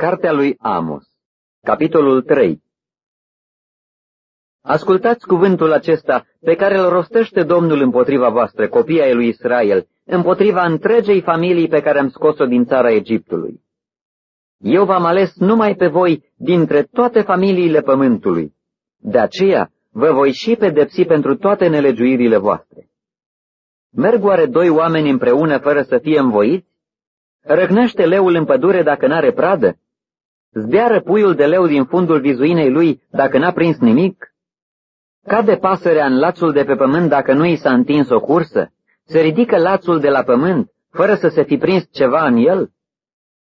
Cartea lui Amos, capitolul 3 Ascultați cuvântul acesta pe care îl rostește Domnul împotriva voastră, copii ai lui Israel, împotriva întregei familii pe care am scos-o din țara Egiptului. Eu v-am ales numai pe voi dintre toate familiile pământului. De aceea vă voi și pedepsi pentru toate nelegiuirile voastre. Merg oare doi oameni împreună fără să fie învoiți? Răgnește leul în pădure dacă n-are pradă? Zbeară puiul de leu din fundul vizuinei lui dacă n-a prins nimic? Cade pasărea în lațul de pe pământ dacă nu i s-a întins o cursă? Se ridică lațul de la pământ fără să se fi prins ceva în el?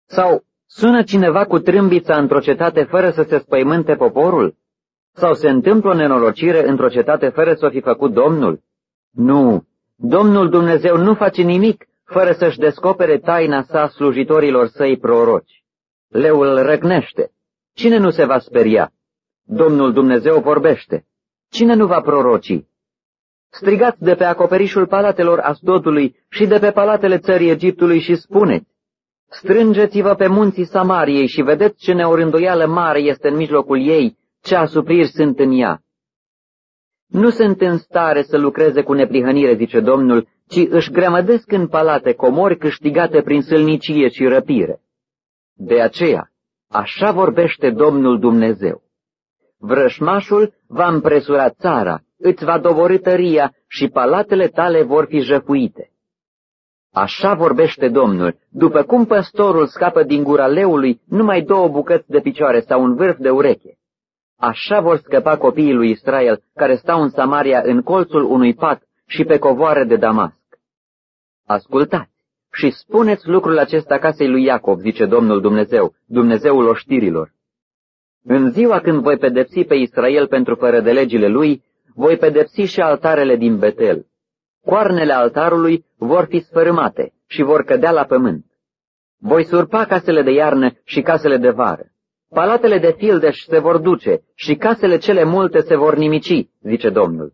Sau sună cineva cu trâmbița într-o cetate fără să se spăimânte poporul? Sau se întâmplă o nenorocire într-o cetate fără să o fi făcut Domnul? Nu, Domnul Dumnezeu nu face nimic fără să-și descopere taina sa slujitorilor săi proroci. Leul răgnește. Cine nu se va speria? Domnul Dumnezeu vorbește. Cine nu va proroci? Strigați de pe acoperișul palatelor Asdodului și de pe palatele țării Egiptului și spuneți, Strângeți-vă pe munții Samariei și vedeți ce neorândoială mare este în mijlocul ei, ce asupriri sunt în ea. Nu sunt în stare să lucreze cu neprihănire, zice Domnul, ci își grămădesc în palate comori câștigate prin sâlnicie și răpire. De aceea, așa vorbește Domnul Dumnezeu. Vrășmașul va împresura țara, îți va dovori tăria și palatele tale vor fi jăfuite. Așa vorbește Domnul, după cum păstorul scapă din gura leului numai două bucăți de picioare sau un vârf de ureche. Așa vor scăpa copiii lui Israel, care stau în Samaria în colțul unui pat și pe covoare de Damasc. Ascultați și spuneți lucrul acesta casei lui Iacob, zice Domnul Dumnezeu, Dumnezeul oștirilor. În ziua când voi pedepsi pe Israel pentru fără de legile lui, voi pedepsi și altarele din Betel. Coarnele altarului vor fi sfărâmate și vor cădea la pământ. Voi surpa casele de iarnă și casele de vară. Palatele de fildeș se vor duce și casele cele multe se vor nimici, zice Domnul.